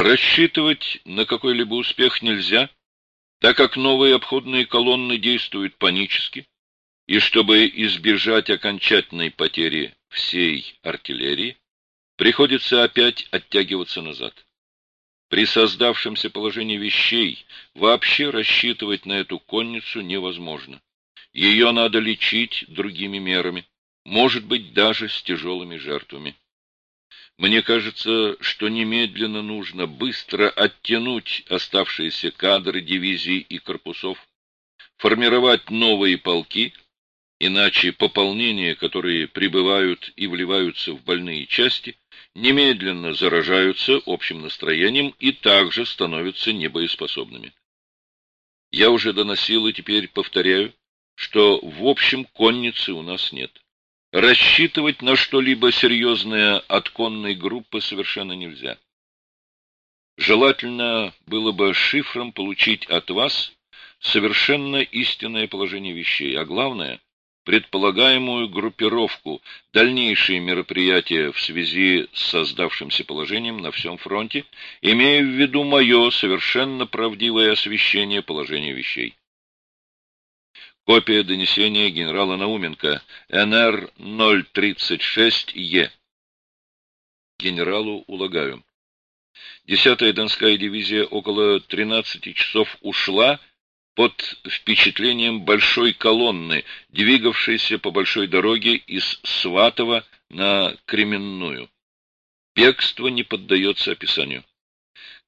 Рассчитывать на какой-либо успех нельзя, так как новые обходные колонны действуют панически, и чтобы избежать окончательной потери всей артиллерии, приходится опять оттягиваться назад. При создавшемся положении вещей вообще рассчитывать на эту конницу невозможно. Ее надо лечить другими мерами, может быть, даже с тяжелыми жертвами. Мне кажется, что немедленно нужно быстро оттянуть оставшиеся кадры дивизий и корпусов, формировать новые полки, иначе пополнения, которые прибывают и вливаются в больные части, немедленно заражаются общим настроением и также становятся небоеспособными. Я уже доносил и теперь повторяю, что в общем конницы у нас нет. Рассчитывать на что-либо серьезное от конной группы совершенно нельзя. Желательно было бы шифром получить от вас совершенно истинное положение вещей, а главное — предполагаемую группировку, дальнейшие мероприятия в связи с создавшимся положением на всем фронте, имея в виду мое совершенно правдивое освещение положения вещей. Копия донесения генерала Науменко, НР-036Е. Генералу Улагаю. Десятая Донская дивизия около 13 часов ушла под впечатлением большой колонны, двигавшейся по большой дороге из Сватова на Кременную. Бегство не поддается описанию.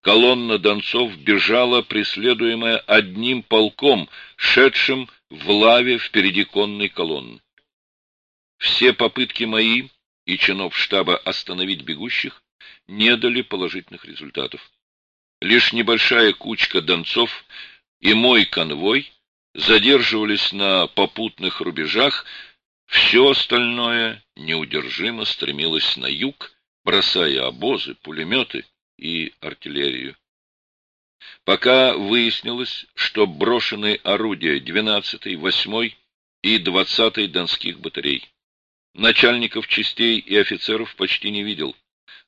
Колонна донцов бежала, преследуемая одним полком, шедшим в лаве впереди конной колонны. Все попытки мои и чинов штаба остановить бегущих не дали положительных результатов. Лишь небольшая кучка донцов и мой конвой задерживались на попутных рубежах, все остальное неудержимо стремилось на юг, бросая обозы, пулеметы и артиллерию пока выяснилось, что брошены орудия 12-й, 8-й и 20-й донских батарей. Начальников частей и офицеров почти не видел.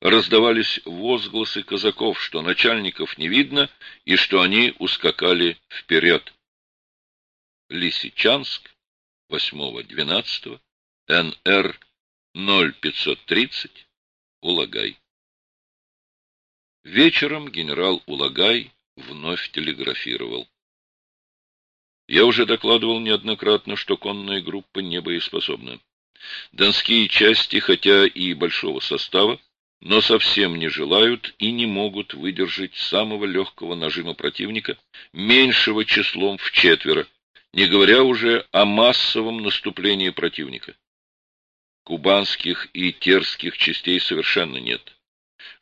Раздавались возгласы казаков, что начальников не видно и что они ускакали вперед. Лисичанск, 8-12, НР 0530, Улагай. Вечером генерал Улагай вновь телеграфировал. Я уже докладывал неоднократно, что конная группа не боеспособна. Донские части, хотя и большого состава, но совсем не желают и не могут выдержать самого легкого нажима противника, меньшего числом в четверо, не говоря уже о массовом наступлении противника. Кубанских и терских частей совершенно нет.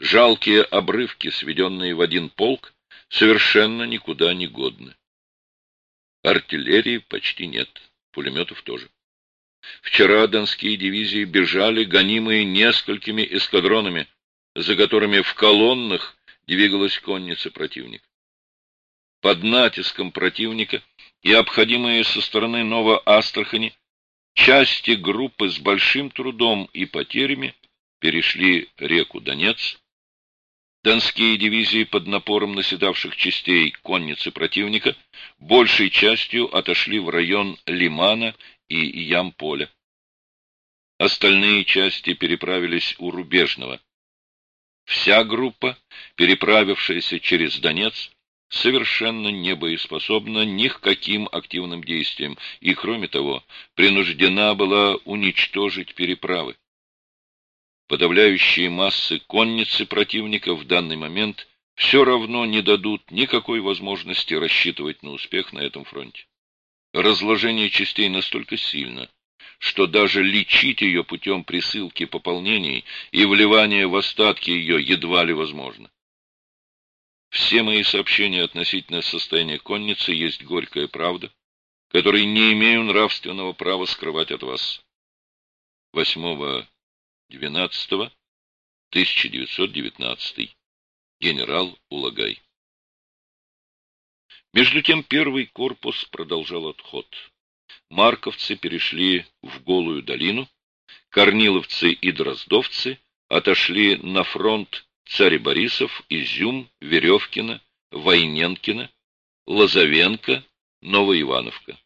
Жалкие обрывки, сведенные в один полк, совершенно никуда не годны. Артиллерии почти нет, пулеметов тоже. Вчера донские дивизии бежали, гонимые несколькими эскадронами, за которыми в колоннах двигалась конница противника. Под натиском противника и обходимые со стороны Новоастрахани части группы с большим трудом и потерями перешли реку Донец, Донские дивизии под напором наседавших частей конницы противника большей частью отошли в район Лимана и Ямполя. Остальные части переправились у Рубежного. Вся группа, переправившаяся через Донец, совершенно не боеспособна ни к каким активным действиям и, кроме того, принуждена была уничтожить переправы. Подавляющие массы конницы противника в данный момент все равно не дадут никакой возможности рассчитывать на успех на этом фронте. Разложение частей настолько сильно, что даже лечить ее путем присылки пополнений и вливания в остатки ее едва ли возможно. Все мои сообщения относительно состояния конницы есть горькая правда, которой не имею нравственного права скрывать от вас. 8 12 1919 Генерал Улагай. Между тем первый корпус продолжал отход. Марковцы перешли в Голую долину, корниловцы и дроздовцы отошли на фронт Царь Борисов, Изюм, Веревкина, Войненкина, Лозовенко, Новоивановка.